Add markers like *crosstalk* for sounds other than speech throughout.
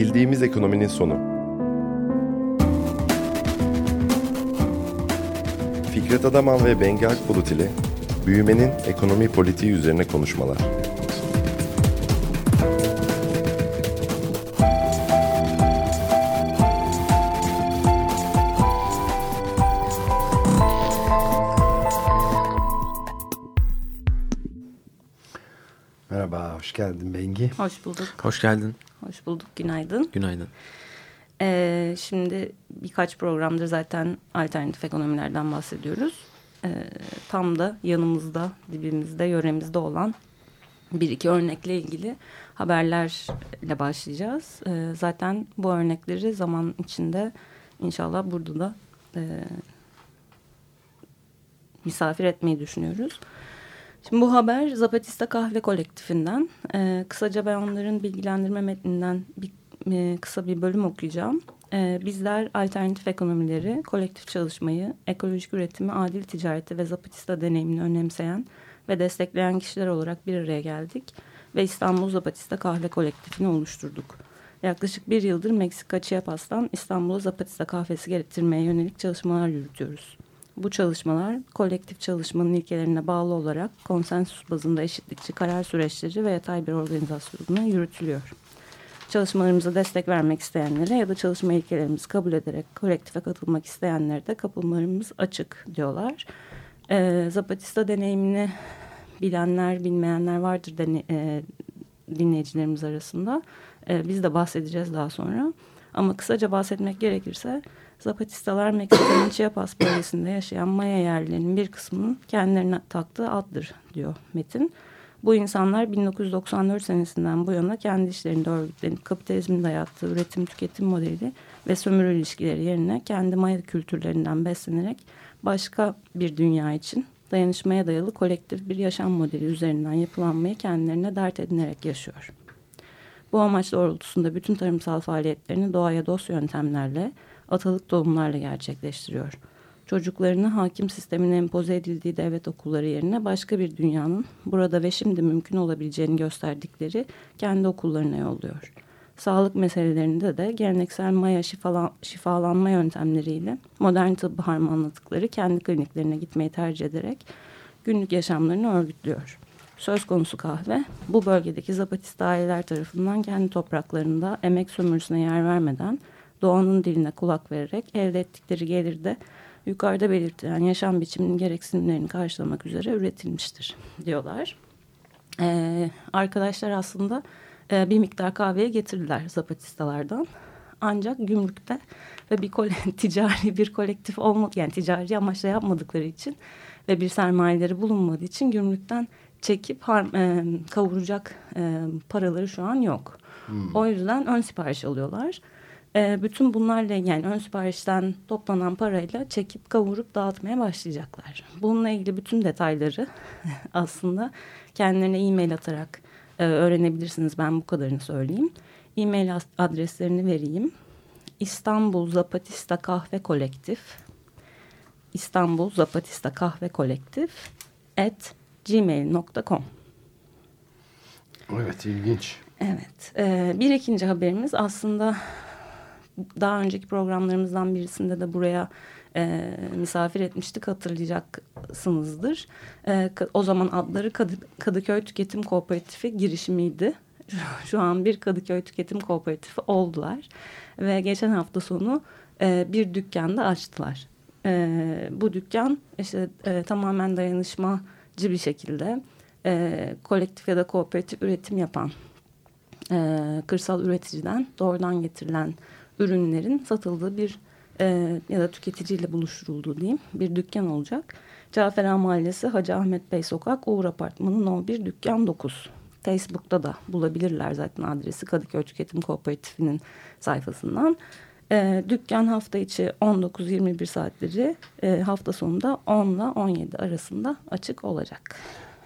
Bildiğimiz ekonominin sonu. Fikret Adaman ve Bengi Akbulut ile büyümenin ekonomi politiği üzerine konuşmalar. Merhaba, hoş geldin Bengi. Hoş bulduk. Hoş geldin. Hoş bulduk, günaydın. Günaydın. Ee, şimdi birkaç programdır zaten alternatif ekonomilerden bahsediyoruz. Ee, tam da yanımızda, dibimizde, yöremizde olan bir iki örnekle ilgili haberlerle başlayacağız. Ee, zaten bu örnekleri zaman içinde inşallah burada da e, misafir etmeyi düşünüyoruz. Şimdi bu haber Zapatista Kahve Kolektifinden. Ee, kısaca ben onların bilgilendirme metninden bir, e, kısa bir bölüm okuyacağım. Ee, bizler alternatif ekonomileri, kolektif çalışmayı, ekolojik üretimi, adil ticareti ve Zapatista deneyimini önemseyen ve destekleyen kişiler olarak bir araya geldik ve İstanbul Zapatista Kahve Kolektifini oluşturduk. Yaklaşık bir yıldır Meksika Chiapas'tan İstanbul'a Zapatista kahvesi getirmeye yönelik çalışmalar yürütüyoruz. Bu çalışmalar kolektif çalışmanın ilkelerine bağlı olarak konsensus bazında eşitlikçi karar süreçleri ve yatay bir organizasyonla yürütülüyor. Çalışmalarımıza destek vermek isteyenlere ya da çalışma ilkelerimizi kabul ederek kolektife katılmak isteyenlere de kapılarımız açık diyorlar. E, Zapatista deneyimini bilenler, bilmeyenler vardır e, dinleyicilerimiz arasında. E, biz de bahsedeceğiz daha sonra. Ama kısaca bahsetmek gerekirse Zapatistalar Meksika'nın Chiapas bölgesinde yaşayan Maya yerlilerinin bir kısmının kendilerine taktığı addır diyor Metin. Bu insanlar 1994 senesinden bu yana kendi işlerinde örgütlenip kapitalizmin dayattığı üretim tüketim modeli ve sömürü ilişkileri yerine kendi Maya kültürlerinden beslenerek başka bir dünya için dayanışmaya dayalı kolektif bir yaşam modeli üzerinden yapılanmayı kendilerine dert edinerek yaşıyor. Bu amaç doğrultusunda bütün tarımsal faaliyetlerini doğaya dost yöntemlerle, atalık tohumlarla gerçekleştiriyor. Çocuklarını hakim sistemin empoze edildiği devlet okulları yerine başka bir dünyanın burada ve şimdi mümkün olabileceğini gösterdikleri kendi okullarına yolluyor. Sağlık meselelerinde de geleneksel maya şifalan, şifalanma yöntemleriyle modern tıbbı harmanladıkları kendi kliniklerine gitmeyi tercih ederek günlük yaşamlarını örgütlüyor. Söz konusu kahve bu bölgedeki Zapatista aileler tarafından kendi topraklarında emek sömürüsüne yer vermeden doğanın diline kulak vererek elde ettikleri gelirde yukarıda belirtilen yaşam biçiminin gereksinimlerini karşılamak üzere üretilmiştir diyorlar. Ee, arkadaşlar aslında e, bir miktar kahveye getirdiler Zapatistalardan. Ancak gümrükte ve bir *laughs* ticari bir kolektif olmak yani ticari amaçla yapmadıkları için ve bir sermayeleri bulunmadığı için gümrükten çekip e, kavuracak e, paraları şu an yok. Hmm. O yüzden ön sipariş alıyorlar. E, bütün bunlarla yani ön siparişten toplanan parayla çekip kavurup dağıtmaya başlayacaklar. Bununla ilgili bütün detayları *laughs* aslında kendilerine e-mail atarak e, öğrenebilirsiniz. Ben bu kadarını söyleyeyim. E-mail adreslerini vereyim. İstanbul Zapatista Kahve Kolektif İstanbul Zapatista Kahve Kolektif at gmail.com Evet ilginç. Evet. E, bir ikinci haberimiz aslında daha önceki programlarımızdan birisinde de buraya e, misafir etmiştik hatırlayacaksınızdır. E, o zaman adları Kadı, Kadıköy Tüketim Kooperatifi girişimiydi. *laughs* Şu an bir Kadıköy Tüketim Kooperatifi oldular. Ve geçen hafta sonu e, bir dükkanda açtılar. E, bu dükkan işte e, tamamen dayanışmacı bir şekilde e, kolektif ya da kooperatif üretim yapan e, kırsal üreticiden doğrudan getirilen ürünlerin satıldığı bir e, ya da tüketiciyle buluşturulduğu diyeyim bir dükkan olacak. Caferan Mahallesi Hacı Ahmet Bey Sokak Uğur Apartmanı No 1 Dükkan 9. Facebook'ta da bulabilirler zaten adresi Kadıköy Tüketim Kooperatifi'nin sayfasından. E, dükkan hafta içi 19-21 saatleri e, hafta sonunda 10 ile 17 arasında açık olacak.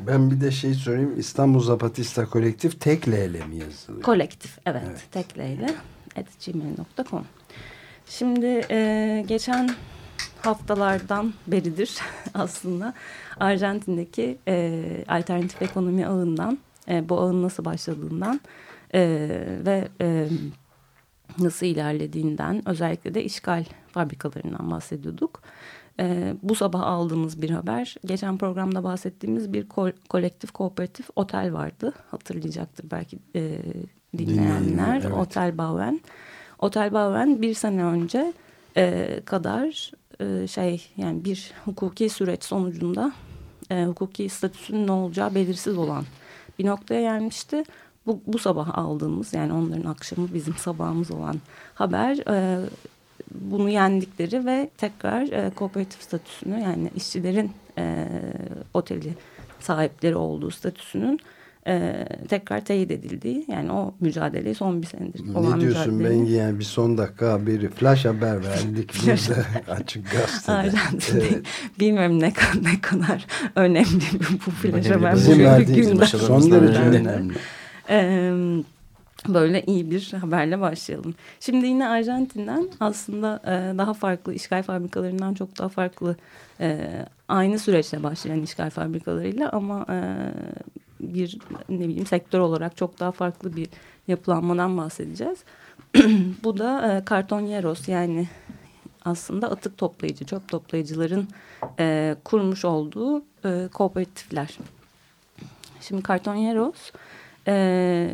Ben bir de şey söyleyeyim İstanbul Zapatista Kolektif tek mi yazılıyor? Kolektif evet, evet. tek L ile gmail.com Şimdi e, geçen haftalardan beridir *laughs* aslında Arjantin'deki e, alternatif ekonomi ağından, e, bu ağın nasıl başladığından e, ve e, nasıl ilerlediğinden özellikle de işgal fabrikalarından bahsediyorduk. E, bu sabah aldığımız bir haber geçen programda bahsettiğimiz bir ko kolektif kooperatif otel vardı hatırlayacaktır belki e, dinleyenler evet. Otel Bauen. Otel Bauen bir sene önce e, kadar e, şey yani bir hukuki süreç sonucunda e, hukuki statüsünün ne olacağı belirsiz olan bir noktaya gelmişti. Bu, bu sabah aldığımız yani onların akşamı bizim sabahımız olan haber e, bunu yendikleri ve tekrar e, kooperatif statüsünü yani işçilerin e, oteli sahipleri olduğu statüsünün e, tekrar teyit edildiği yani o mücadeleyi son bir senedir olan Ne diyorsun mücadeleyi- Bengi yani bir son dakika haberi flash haber verdik burada *laughs* açık gazetede. Arjantin'de Evet. *laughs* bilmiyorum ne kadar, ne kadar önemli bu flash haber. Bizim verdiğimiz son derece önemli. önemli. Böyle iyi bir haberle başlayalım. Şimdi yine Arjantin'den aslında daha farklı işgal fabrikalarından çok daha farklı aynı süreçle başlayan işgal fabrikalarıyla ama bir ne bileyim sektör olarak çok daha farklı bir yapılanmadan bahsedeceğiz. *clears throat* Bu da e, kartonyeros yani aslında atık toplayıcı, çöp toplayıcıların kurmuş olduğu kooperatifler. Şimdi Kartonyeros e,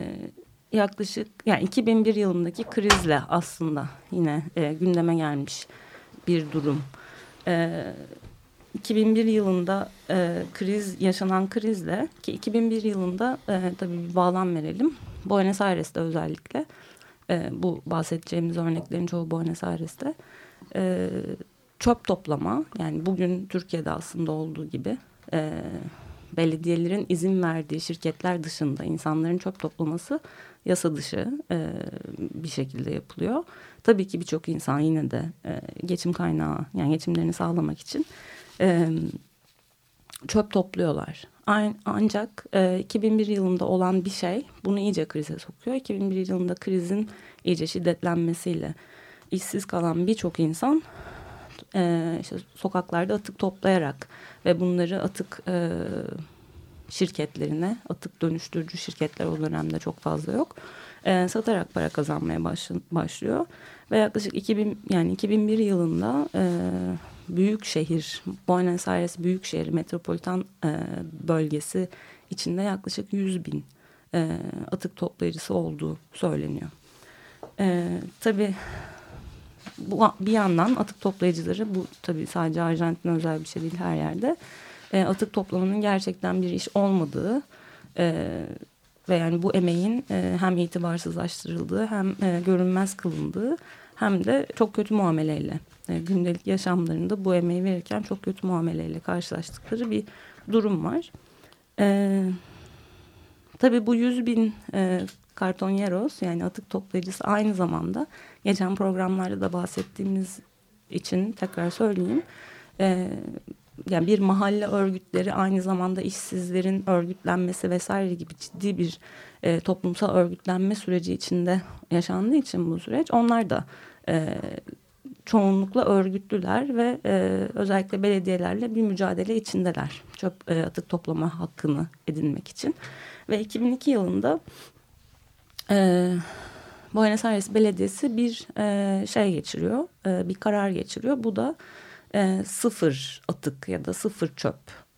yaklaşık yani 2001 yılındaki krizle aslında yine e, gündeme gelmiş bir durum. E, 2001 yılında e, kriz yaşanan krizle ki 2001 yılında e, tabii bir bağlam verelim. Buenos Aires'te özellikle e, bu bahsedeceğimiz örneklerin çoğu Buenos Aires'te e, çöp toplama yani bugün Türkiye'de aslında olduğu gibi e, belediyelerin izin verdiği şirketler dışında insanların çöp toplaması yasa dışı e, bir şekilde yapılıyor. Tabii ki birçok insan yine de e, geçim kaynağı yani geçimlerini sağlamak için e, çöp topluyorlar. An- Ancak e, 2001 yılında olan bir şey bunu iyice krize sokuyor. 2001 yılında krizin iyice şiddetlenmesiyle işsiz kalan birçok insan e, işte sokaklarda atık toplayarak ve bunları atık e, şirketlerine, atık dönüştürücü şirketler o dönemde çok fazla yok. E, satarak para kazanmaya baş, başlıyor ve yaklaşık 2000 yani 2001 yılında e, büyük şehir Buenos Aires büyük şehir metropolitan e, bölgesi içinde yaklaşık 100 bin e, atık toplayıcısı olduğu söyleniyor. E, tabii bu bir yandan atık toplayıcıları bu tabii sadece Arjantin özel bir şey değil her yerde e, atık toplamanın gerçekten bir iş olmadığı e, ve yani bu emeğin e, hem itibarsızlaştırıldığı hem e, görünmez kılındığı hem de çok kötü muameleyle e, gündelik yaşamlarında bu emeği verirken çok kötü muameleyle karşılaştıkları bir durum var. E, tabii bu 100 bin e, kartonyeros yani atık toplayıcısı aynı zamanda geçen programlarda da bahsettiğimiz için tekrar söyleyeyim. E, yani bir mahalle örgütleri aynı zamanda işsizlerin örgütlenmesi vesaire gibi ciddi bir e, toplumsal örgütlenme süreci içinde yaşandığı için bu süreç onlar da e, çoğunlukla örgütlüler ve e, özellikle belediyelerle bir mücadele içindeler çöp e, atık toplama hakkını edinmek için ve 2002 yılında e, Buenos Aires Belediyesi bir e, şey geçiriyor e, bir karar geçiriyor bu da e, sıfır atık ya da sıfır çöp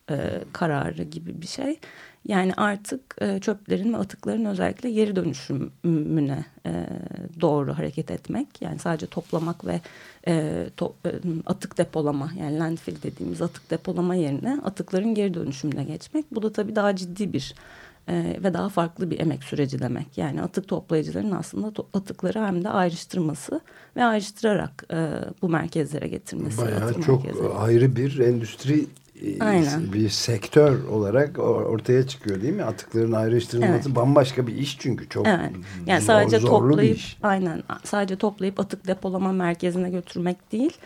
e, kararı gibi bir şey. Yani artık e, çöplerin ve atıkların özellikle geri dönüşümüne e, doğru hareket etmek. Yani sadece toplamak ve e, to, e, atık depolama yani landfill dediğimiz atık depolama yerine atıkların geri dönüşümüne geçmek. Bu da tabii daha ciddi bir e, ve daha farklı bir emek süreci demek. Yani atık toplayıcıların aslında to atıkları hem de ayrıştırması ve ayrıştırarak e, bu merkezlere getirmesi. Bayağı çok merkezleri. ayrı bir endüstri e, Aynen. bir sektör olarak or- ortaya çıkıyor değil mi? Atıkların ayrıştırılması Evet. bambaşka bir iş çünkü çok Evet. Yani zor- sadece zorlu bir toplayıp iş. aynen sadece toplayıp atık depolama merkezine götürmek değil.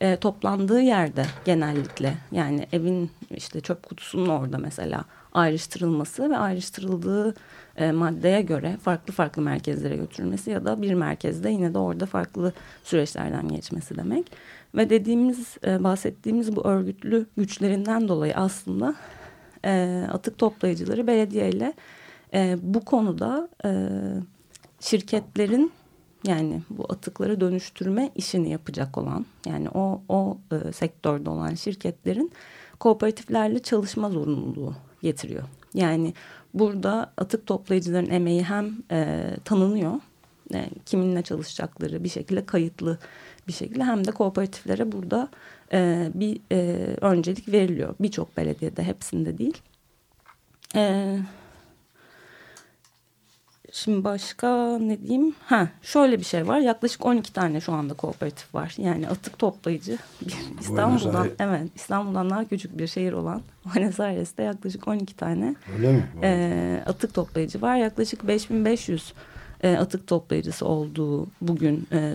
E, toplandığı yerde genellikle yani evin işte çöp kutusunun orada mesela ayrıştırılması ve ayrıştırıldığı e, maddeye göre farklı farklı merkezlere götürülmesi ya da bir merkezde yine de orada farklı süreçlerden geçmesi demek. Ve dediğimiz e, bahsettiğimiz bu örgütlü güçlerinden dolayı aslında e, atık toplayıcıları belediyeyle e, bu konuda e, şirketlerin Yani bu atıkları dönüştürme işini yapacak olan yani o, o e, sektörde olan şirketlerin kooperatiflerle çalışma zorunluluğu getiriyor. Yani burada atık toplayıcıların emeği hem e, tanınıyor e, kiminle çalışacakları bir şekilde kayıtlı bir şekilde hem de kooperatiflere burada e, bir e, öncelik veriliyor. Birçok belediyede hepsinde değil. E, şimdi başka ne diyeyim? Ha, şöyle bir şey var. Yaklaşık 12 tane şu anda kooperatif var. Yani atık toplayıcı *laughs* bir İstanbul'dan evet İstanbul'dan daha küçük bir şehir olan *laughs* Buenos Aires'te yaklaşık 12 tane Öyle mi? e, atık toplayıcı var. Yaklaşık 5500 e, atık toplayıcısı olduğu bugün e,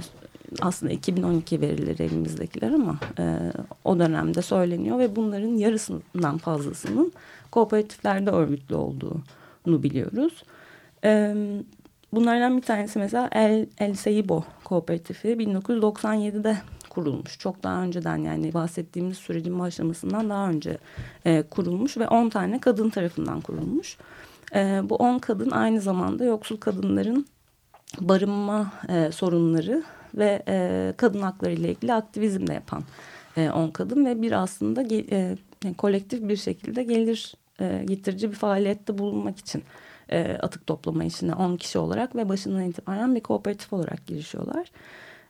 aslında 2012 verileri elimizdekiler ama e, o dönemde söyleniyor ve bunların yarısından fazlasının kooperatiflerde örgütlü olduğunu biliyoruz. E, bunlardan bir tanesi mesela El, El Seibo Kooperatifi 1997'de kurulmuş. Çok daha önceden yani bahsettiğimiz sürecin başlamasından daha önce e, kurulmuş ve 10 tane kadın tarafından kurulmuş. E, bu 10 kadın aynı zamanda yoksul kadınların barınma e, sorunları ve e, kadın hakları ile ilgili aktivizm de yapan 10 e, kadın ve bir aslında e, kolektif bir şekilde gelir e, getirici bir faaliyette bulunmak için e, atık toplama işine 10 kişi olarak ve başından itibaren bir kooperatif olarak girişiyorlar.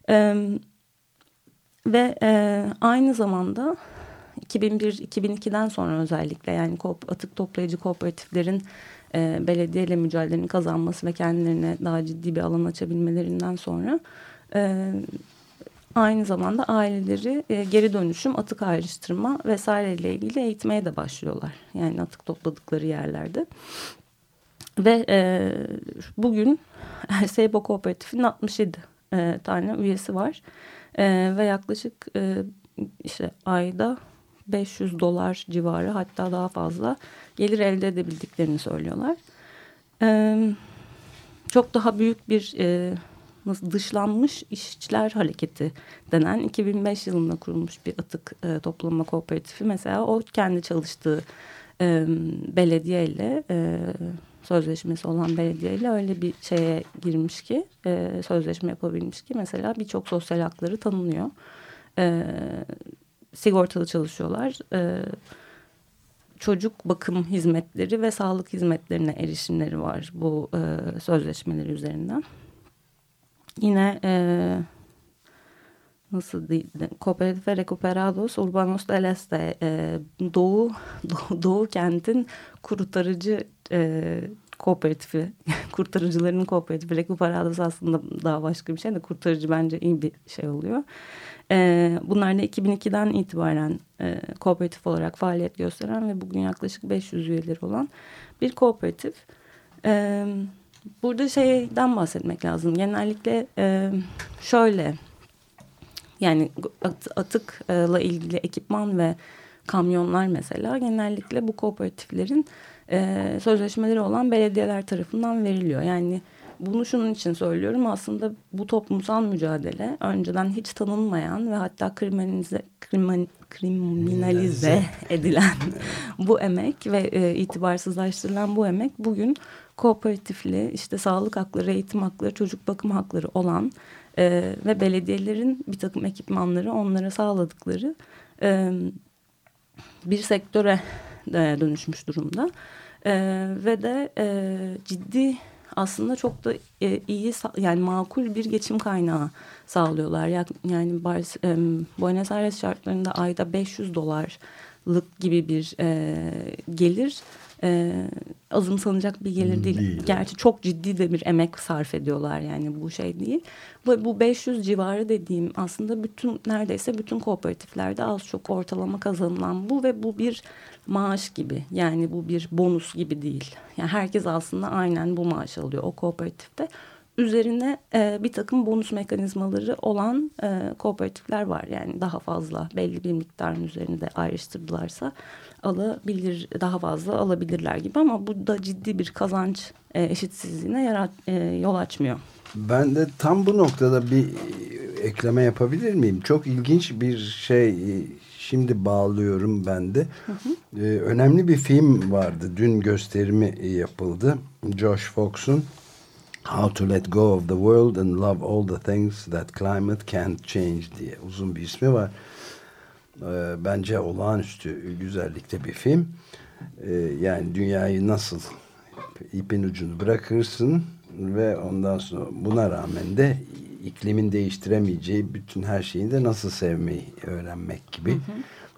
E, ve e, aynı zamanda 2001-2002'den sonra özellikle yani atık toplayıcı kooperatiflerin e, belediyeyle mücadelelerini kazanması ve kendilerine daha ciddi bir alan açabilmelerinden sonra e, aynı zamanda aileleri e, geri dönüşüm, atık ayrıştırma vesaireyle ilgili eğitmeye de başlıyorlar. Yani atık topladıkları yerlerde. Ve e, bugün *laughs* Seybo Kooperatif'in 67 e, tane üyesi var. E, ve yaklaşık e, işte ayda 500 dolar civarı hatta daha fazla gelir elde edebildiklerini söylüyorlar. Ee, çok daha büyük bir e, dışlanmış işçiler hareketi denen 2005 yılında kurulmuş bir atık e, toplama kooperatifi mesela o kendi çalıştığı e, belediyeyle e, sözleşmesi olan belediyeyle öyle bir şeye girmiş ki e, sözleşme yapabilmiş ki mesela birçok sosyal hakları tanınıyor. E, sigortalı çalışıyorlar. E, çocuk bakım hizmetleri ve sağlık hizmetlerine erişimleri var bu e, sözleşmeleri üzerinden. Yine e, nasıl değil, Cooperative Recuperados Urbanos del Este e, Doğu, Doğu, *laughs* Doğu kentin kurtarıcı e, kooperatifi, *laughs* kurtarıcıların kooperatifi. Recuperados aslında daha başka bir şey de kurtarıcı bence iyi bir şey oluyor. E, bunlar da 2002'den itibaren e, kooperatif olarak faaliyet gösteren ve bugün yaklaşık 500 üyeleri olan bir kooperatif. E, burada şeyden bahsetmek lazım. Genellikle e, şöyle yani atıkla ilgili ekipman ve kamyonlar mesela genellikle bu kooperatiflerin e, sözleşmeleri olan belediyeler tarafından veriliyor. Yani bunu şunun için söylüyorum aslında bu toplumsal mücadele önceden hiç tanınmayan ve hatta kriminalize, krimin, kriminalize edilen *laughs* bu emek ve e, itibarsızlaştırılan bu emek bugün kooperatifli işte sağlık hakları, eğitim hakları, çocuk bakım hakları olan e, ve belediyelerin bir takım ekipmanları onlara sağladıkları e, bir sektöre e, dönüşmüş durumda. E, ve de e, ciddi aslında çok da e, iyi yani makul bir geçim kaynağı sağlıyorlar. Yani Bar e, Buenos Aires şartlarında ayda 500 dolarlık gibi bir e, gelir e, azımsanacak bir gelir değil. değil. Gerçi çok ciddi de bir emek sarf ediyorlar yani bu şey değil. Bu, bu 500 civarı dediğim aslında bütün neredeyse bütün kooperatiflerde az çok ortalama kazanılan bu ve bu bir maaş gibi. Yani bu bir bonus gibi değil. Yani herkes aslında aynen bu maaş alıyor o kooperatifte. Üzerine e, bir takım bonus mekanizmaları olan e, kooperatifler var. Yani daha fazla belli bir miktarın üzerinde ayrıştırdılarsa alabilir daha fazla alabilirler gibi ama bu da ciddi bir kazanç e, eşitsizliğine yarat, e, yol açmıyor. Ben de tam bu noktada bir ekleme yapabilir miyim? Çok ilginç bir şey şimdi bağlıyorum ben de. Hı hı. Ee, önemli bir film vardı. Dün gösterimi yapıldı. Josh Fox'un How to Let Go of the World and Love All the Things That Climate Can't Change diye uzun bir ismi var. Ee, bence olağanüstü güzellikte bir film. Ee, yani dünyayı nasıl ipin ucunu bırakırsın ve ondan sonra buna rağmen de iklimin değiştiremeyeceği bütün her şeyi de nasıl sevmeyi öğrenmek gibi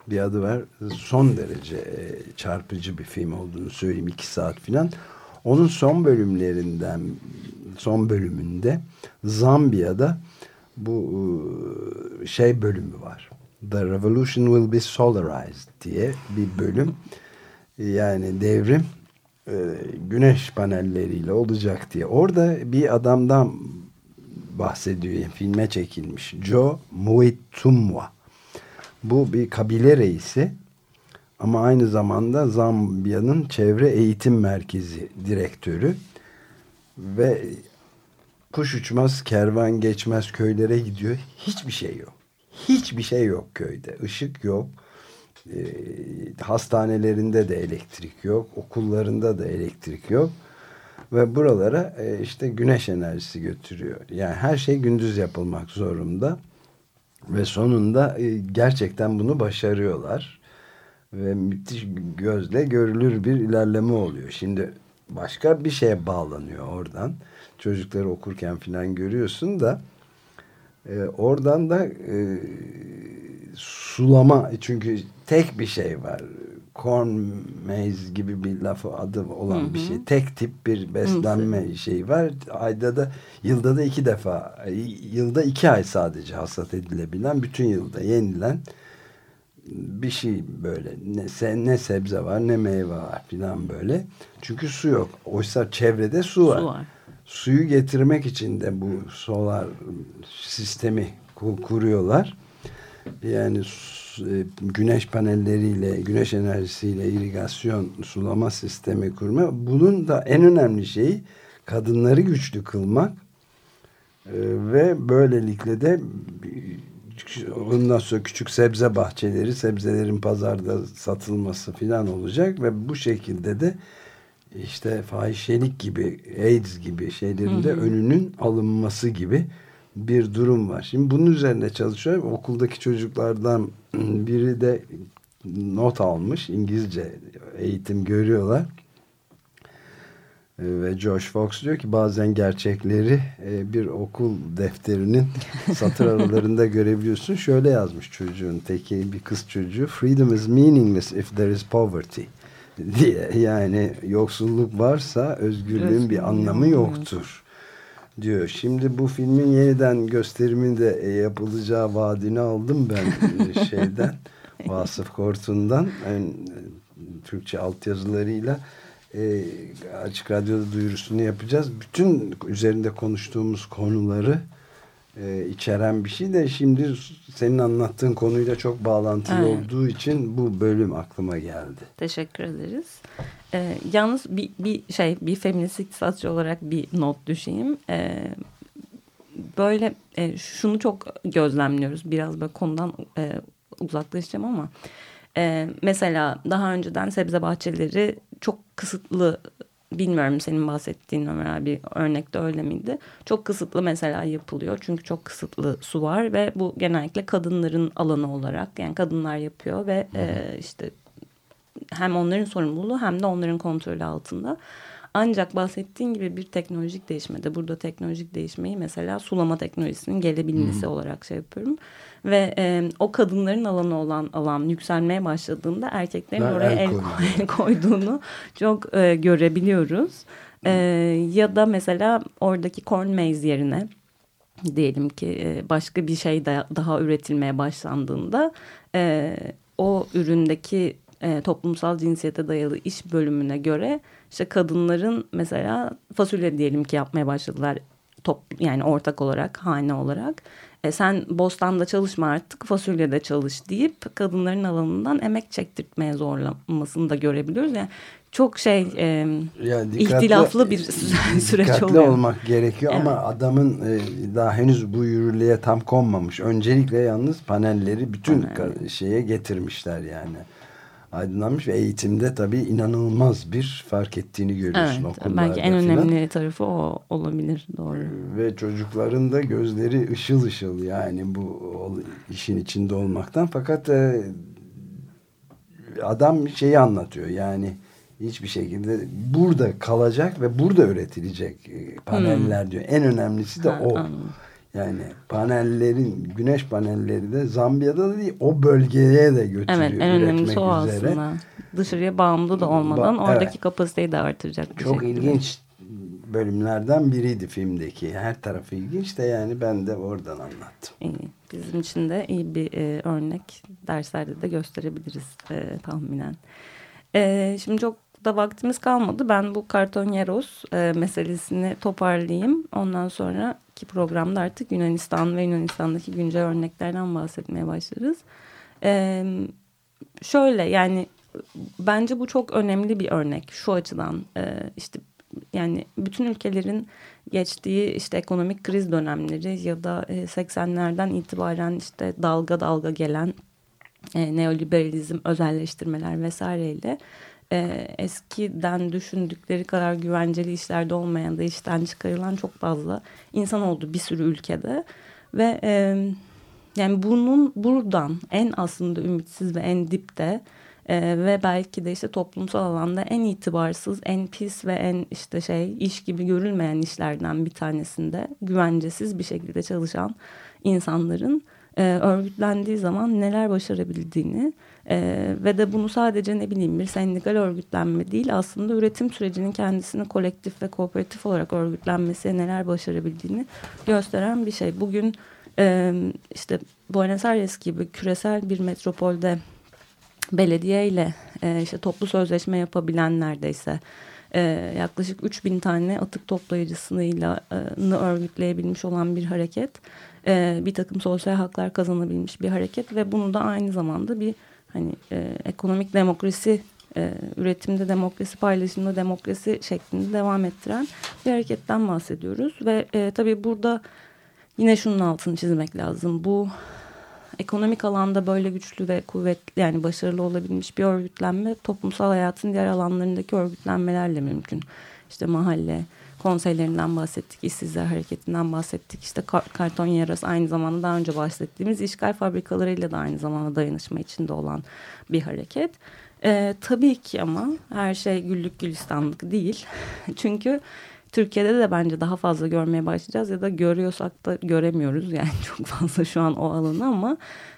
bir adı var. Son derece e, çarpıcı bir film olduğunu söyleyeyim. iki saat filan. Onun son bölümlerinden son bölümünde Zambiya'da bu e, şey bölümü var. The Revolution Will Be Solarized diye bir bölüm. Yani devrim e, güneş panelleriyle olacak diye. Orada bir adamdan bahsediyor. Filme çekilmiş. Joe Muitumwa. Bu bir kabile reisi. Ama aynı zamanda Zambiya'nın çevre eğitim merkezi direktörü. Ve kuş uçmaz, kervan geçmez köylere gidiyor. Hiçbir şey yok. Hiçbir şey yok köyde. Işık yok. E, hastanelerinde de elektrik yok. Okullarında da elektrik yok. Ve buralara e, işte güneş enerjisi götürüyor. Yani her şey gündüz yapılmak zorunda. Ve sonunda e, gerçekten bunu başarıyorlar. Ve müthiş gözle görülür bir ilerleme oluyor. Şimdi başka bir şeye bağlanıyor oradan. Çocukları okurken falan görüyorsun da e, oradan da e, sulama çünkü tek bir şey var. Corn maze gibi bir lafı adı olan Hı hı. bir şey. Tek tip bir beslenme şeyi var. Ayda da yılda da iki defa yılda iki ay sadece hasat edilebilen bütün yılda yenilen bir şey böyle ne, se- ne sebze var ne meyve var filan böyle. Çünkü su yok. Oysa çevrede su var. Su var. Suyu getirmek için de bu solar sistemi ku- kuruyorlar. Yani e, güneş panelleriyle, güneş enerjisiyle irigasyon sulama sistemi kurma. Bunun da en önemli şeyi kadınları güçlü kılmak e, ve böylelikle de ondan sonra küçük sebze bahçeleri, sebzelerin pazarda satılması filan olacak ve bu şekilde de işte fahişelik gibi, AIDS gibi şeylerin de önünün alınması gibi bir durum var. Şimdi bunun üzerine çalışıyor. Okuldaki çocuklardan biri de not almış. İngilizce eğitim görüyorlar. E, Ve Josh Fox diyor ki bazen gerçekleri e, bir okul defterinin *laughs* satır aralarında görebiliyorsun. Şöyle yazmış çocuğun teki bir kız çocuğu. Freedom is meaningless if there is poverty *laughs* diye. Yani yoksulluk varsa özgürlüğün bir anlamı yok. yoktur diyor. Şimdi bu filmin yeniden gösterimi de e, yapılacağı vaadini aldım ben *laughs* şeyden Vasıf Kortun'dan yani, Türkçe altyazılarıyla e, Açık Radyo'da duyurusunu yapacağız. Bütün üzerinde konuştuğumuz konuları e, içeren bir şey de şimdi senin anlattığın konuyla çok bağlantılı Evet. olduğu için bu bölüm aklıma geldi. Teşekkür ederiz. Ee, yalnız bir, bir şey bir feminist iktisatçı olarak bir not düşeyim. Ee, böyle e, şunu çok gözlemliyoruz. Biraz böyle konudan e, uzaklaşacağım ama e, mesela daha önceden sebze bahçeleri çok kısıtlı bilmiyorum senin bahsettiğin Ömer abi örnekte öyle miydi? Çok kısıtlı mesela yapılıyor. Çünkü çok kısıtlı su var ve bu genellikle kadınların alanı olarak yani kadınlar yapıyor ve e, işte hem onların sorumluluğu hem de onların kontrolü altında. Ancak bahsettiğin gibi bir teknolojik değişmede burada teknolojik değişmeyi mesela sulama teknolojisinin gelebilmesi olarak şey yapıyorum. Ve e, o kadınların alanı olan alan yükselmeye başladığında erkeklerin Ben oraya el el, *laughs* koyduğunu çok e, görebiliyoruz. E, ya da mesela oradaki corn maze yerine diyelim ki başka bir şey da- daha üretilmeye başlandığında e, o üründeki e, toplumsal cinsiyete dayalı iş bölümüne göre işte kadınların mesela fasulye diyelim ki yapmaya başladılar top yani ortak olarak hane olarak e, sen bostanda çalışma artık fasulyede çalış deyip kadınların alanından emek çektirtmeye zorlamasını da görebiliyoruz yani çok şey e, Yani ihtilaflı bir *laughs* sü- süreç dikkatli oluyor. olmak gerekiyor ama Evet. adamın e, daha henüz bu yürürlüğe tam konmamış. Öncelikle yalnız panelleri bütün ka- şeye getirmişler yani. Aydınlanmış ve eğitimde tabii inanılmaz bir fark ettiğini görüyorsun Evet, okullarda belki en filan. önemli tarafı o olabilir doğru. Ve çocukların da gözleri ışıl ışıl yani bu işin içinde olmaktan. Fakat e, adam şeyi anlatıyor yani hiçbir şekilde burada kalacak ve burada üretilecek e, paneller diyor. En önemlisi de Ha, o. anladım. Yani panellerin, güneş panelleri de Zambiya'da da değil o bölgeye de götürüyor. Evet en önemlisi o üzere. aslında. Dışarıya bağımlı da olmadan Ba- oradaki evet. kapasiteyi de artıracak. Çok şekilde. ilginç bölümlerden biriydi filmdeki. Her tarafı ilginç de yani ben de oradan anlattım. İyi. Bizim için de iyi bir e, örnek derslerde de gösterebiliriz e, tahminen. E, şimdi çok da vaktimiz kalmadı. Ben bu Kartonyeros e, meselesini toparlayayım. Ondan sonraki programda artık Yunanistan ve Yunanistan'daki güncel örneklerden bahsetmeye başlarız. E, şöyle yani bence bu çok önemli bir örnek şu açıdan e, işte yani bütün ülkelerin geçtiği işte ekonomik kriz dönemleri ya da e, 80'lerden itibaren işte dalga dalga gelen e, neoliberalizm, özelleştirmeler vesaireyle e, eskiden düşündükleri kadar güvenceli işlerde olmayan da işten çıkarılan çok fazla insan oldu bir sürü ülkede. Ve e, yani bunun buradan en aslında ümitsiz ve en dipte e, ve belki de işte toplumsal alanda en itibarsız, en pis ve en işte şey iş gibi görülmeyen işlerden bir tanesinde güvencesiz bir şekilde çalışan insanların e, örgütlendiği zaman neler başarabildiğini e, ve de bunu sadece ne bileyim bir sendikal örgütlenme değil aslında üretim sürecinin kendisini kolektif ve kooperatif olarak örgütlenmesi neler başarabildiğini gösteren bir şey. Bugün e, işte Buenos Aires gibi küresel bir metropolde belediye ile e, işte toplu sözleşme yapabilen neredeyse e, yaklaşık 3000 tane atık toplayıcısıyla e, örgütleyebilmiş olan bir hareket. E, bir takım sosyal haklar kazanabilmiş bir hareket ve bunu da aynı zamanda bir hani e, ekonomik demokrasi e, üretimde demokrasi, paylaşımda demokrasi şeklinde devam ettiren bir hareketten bahsediyoruz. Ve e, tabii burada yine şunun altını çizmek lazım. Bu ekonomik alanda böyle güçlü ve kuvvetli yani başarılı olabilmiş bir örgütlenme toplumsal hayatın diğer alanlarındaki örgütlenmelerle mümkün. İşte mahalle konseylerinden bahsettik, işsizler hareketinden bahsettik. İşte kar karton yarası aynı zamanda daha önce bahsettiğimiz işgal fabrikalarıyla da aynı zamanda dayanışma içinde olan bir hareket. Ee, tabii ki ama her şey güllük gülistanlık değil. *laughs* Çünkü Türkiye'de de bence daha fazla görmeye başlayacağız ya da görüyorsak da göremiyoruz *laughs* yani çok fazla şu an o alanı ama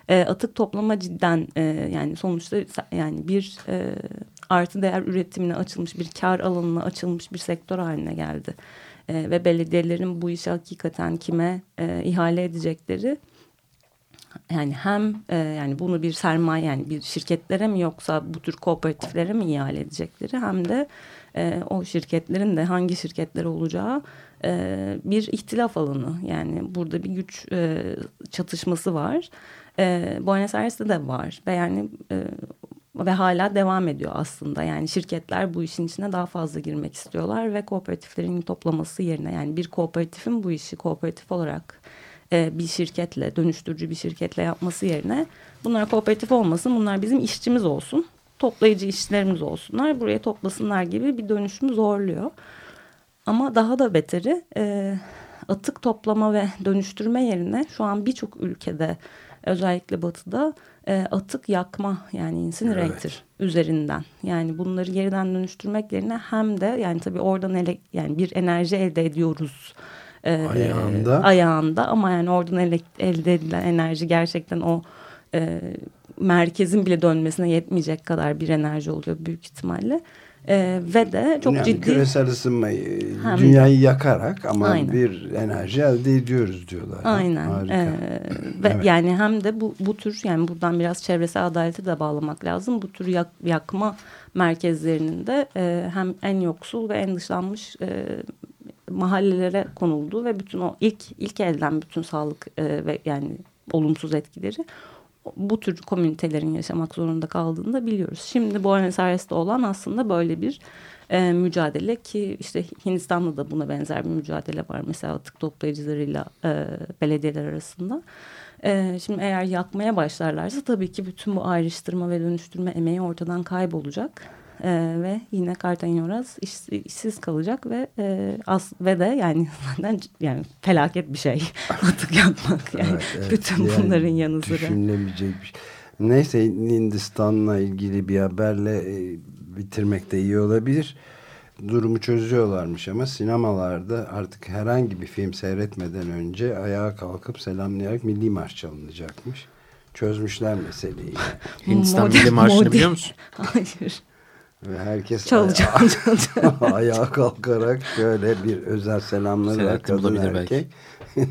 e, atık toplama cidden e, yani sonuçta yani bir e, artı değer üretimine açılmış bir kar alanına açılmış bir sektör haline geldi. E, ve belediyelerin bu işi hakikaten kime e, ihale edecekleri yani hem e, yani bunu bir sermaye yani bir şirketlere mi yoksa bu tür kooperatiflere mi ihale edecekleri hem de e, o şirketlerin de hangi şirketler olacağı e, bir ihtilaf alanı yani burada bir güç e, çatışması var. E, Buenos Aires'te de var ve yani e, ve hala devam ediyor aslında. Yani şirketler bu işin içine daha fazla girmek istiyorlar ve kooperatiflerin toplaması yerine yani bir kooperatifin bu işi kooperatif olarak e, bir şirketle dönüştürücü bir şirketle yapması yerine bunlar kooperatif olmasın bunlar bizim işçimiz olsun toplayıcı işçilerimiz olsunlar buraya toplasınlar gibi bir dönüşümü zorluyor. Ama daha da beteri e, atık toplama ve dönüştürme yerine şu an birçok ülkede özellikle batıda e, atık yakma yani incinerator evet. üzerinden yani bunları yeniden dönüştürmek yerine hem de yani tabii oradan ele, yani bir enerji elde ediyoruz e, ayağında. ayağında ama yani oradan ele, elde edilen enerji gerçekten o e, merkezin bile dönmesine yetmeyecek kadar bir enerji oluyor büyük ihtimalle. Ee, ve de çok yani ciddi küresel ısınmayı Hem dünyayı yakarak ama Aynen. bir enerji elde ediyoruz diyorlar. Aynen. Ee, ve evet. yani hem de bu bu tür yani buradan biraz çevresel adaleti de bağlamak lazım. Bu tür yak, yakma merkezlerinin de e, hem en yoksul ve en dışlanmış e, mahallelere konuldu ve bütün o ilk ilk elden bütün sağlık e, ve yani olumsuz etkileri bu tür komünitelerin yaşamak zorunda kaldığını da biliyoruz. Şimdi Buenos Aires'te olan aslında böyle bir e, mücadele ki işte Hindistan'da da buna benzer bir mücadele var. Mesela atık toplayıcılarıyla e, belediyeler arasında. E, şimdi eğer yakmaya başlarlarsa tabii ki bütün bu ayrıştırma ve dönüştürme emeği ortadan kaybolacak. E, ve yine Kartanyoraz iş, işsiz kalacak ve e, as, ve de yani *laughs* zaten yani felaket bir şey *laughs* atık yapmak yani Evet, evet. bütün Yani bunların yanı sıra. Düşünülebilecek bir şey. Neyse Hindistan'la ilgili bir haberle e, bitirmek de iyi olabilir. Durumu çözüyorlarmış ama sinemalarda artık herhangi bir film seyretmeden önce ayağa kalkıp selamlayarak milli marş çalınacakmış. Çözmüşler meseleyi. *laughs* Hindistan Milli Marşı'nı biliyor musun? Hayır. Ve herkes Çalacağım, çalacağım. ayağa, *laughs* ayağa kalkarak şöyle bir özel selamları kadın erkek. *laughs*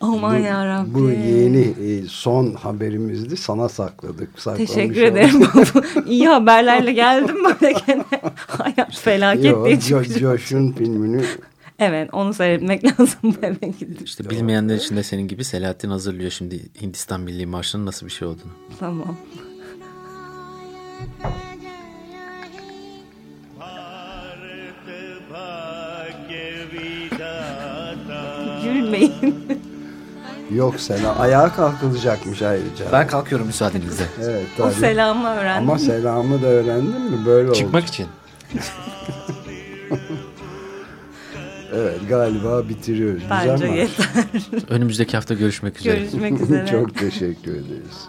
Aman Bu- yarabbim. Bu yeni e, son haberimizdi. Sana sakladık. Saklamış Teşekkür ederim. *laughs* İyi haberlerle geldim böyle gene. Hayat felaket Yo, diye Jo- çıkacak. Josh'un filmini Evet onu seyretmek lazım bu eve gidip. İşte bilmeyenler için de senin gibi Selahattin hazırlıyor şimdi Hindistan Milli Marşı'nın nasıl bir şey olduğunu. Tamam. Gülmeyin. *laughs* yok sena ayağa kalkılacakmış ayrıca. Ben kalkıyorum müsaadenizle. Evet o tabii. selamı öğrendim. Ama selamı da öğrendin mi? Böyle oldu. Çıkmak için. *laughs* Evet galiba bitiriyoruz. Bence Güzel mi? yeter. *laughs* Önümüzdeki hafta görüşmek üzere. Görüşmek üzere. Çok teşekkür ederiz.